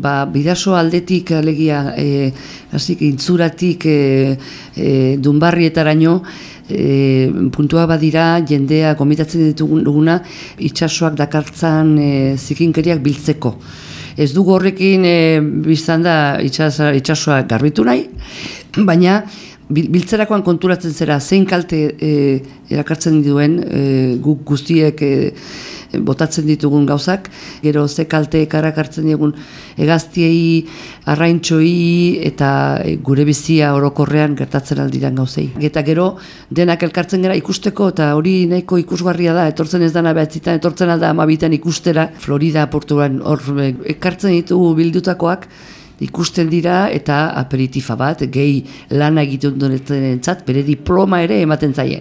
ba, bidaso aldetik alegia, e, hasik intzuratik e, e, dunbarrietaraino, e, puntua badira jendea gomitatzen dituguna itsasoak dakartzan e, zikinkeriak biltzeko. Ez dugu horrekin e, biztan da itsasoa garbitu nahi, baina biltzerakoan konturatzen zera zein kalte e, erakartzen duen e, guk guztiek e, botatzen ditugun gauzak, gero ze kalte karakartzen digun egaztiei, arraintxoi eta gure bizia orokorrean gertatzen aldiran gauzei. Eta gero denak elkartzen gara ikusteko eta hori nahiko ikusgarria da, etortzen ez dana behatzitan, etortzen alda amabitan ikustera, Florida portuan hor ekartzen ditugu bildutakoak, ikusten dira eta aperitifa bat, gehi lana egiten dunetzen entzat, bere diploma ere ematen zaie.